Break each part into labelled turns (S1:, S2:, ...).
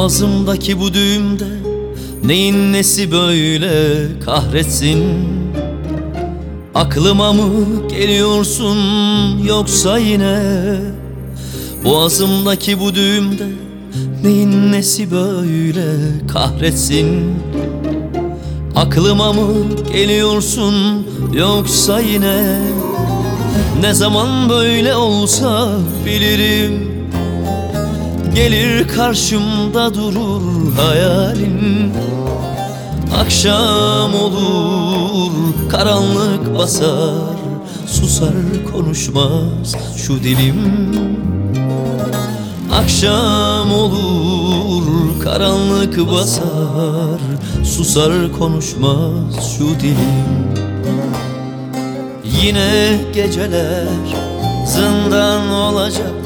S1: Boğazımdaki bu düğümde Neyin nesi böyle kahretsin? Aklıma mı geliyorsun yoksa yine? Boğazımdaki bu düğümde Neyin nesi böyle kahretsin? Aklıma mı geliyorsun yoksa yine? Ne zaman böyle olsa bilirim Gelir karşımda durur hayalin Akşam olur karanlık basar Susar konuşmaz şu dilim. Akşam olur karanlık basar Susar konuşmaz şu dilim. Yine geceler zindan olacak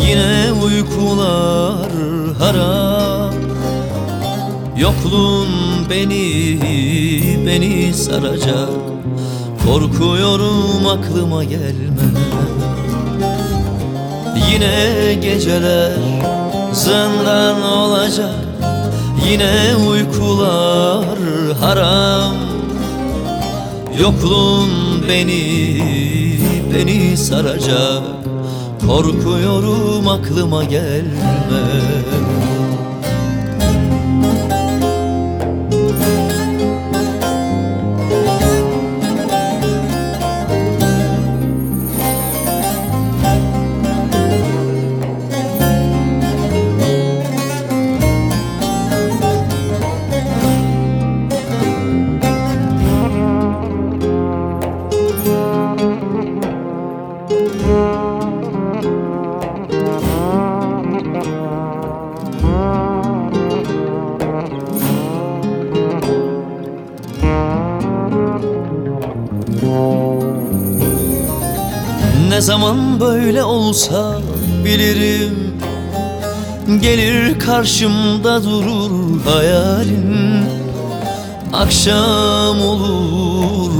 S1: Yine uykular harap Yokluğun beni, beni saracak. Korkuyorum aklıma gelme. Yine geceler zindan olacak. Yine uykular haram Yokluğun beni, beni saracak Korkuyorum aklıma gelme Ne zaman böyle olsa bilirim Gelir karşımda durur hayalin Akşam olur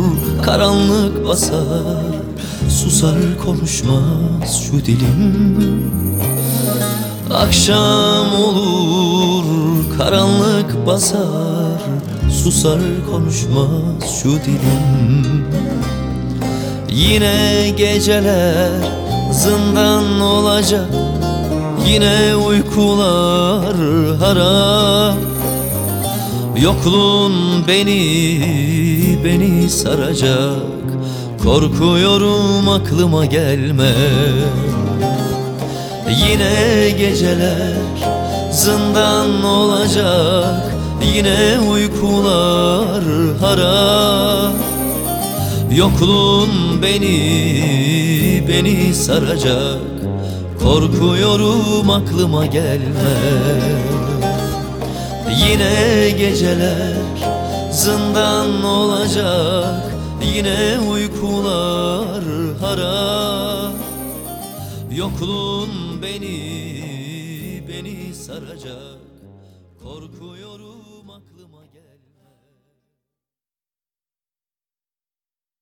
S1: karanlık basar Susar konuşmaz şu dilim. Akşam olur karanlık basar Susar konuşmaz şu dilim Yine geceler zindan olacak. Yine uykular harap. Yokluğun beni, beni saracak. Korkuyorum aklıma gelme. Yine geceler zindan olacak. Yine uykular harap Yokluğun beni, beni saracak. Korkuyorum aklıma gelme. Yine geceler zindan olacak. Yine uykular harap Yokluğun beni, beni saracak. Korkuyorum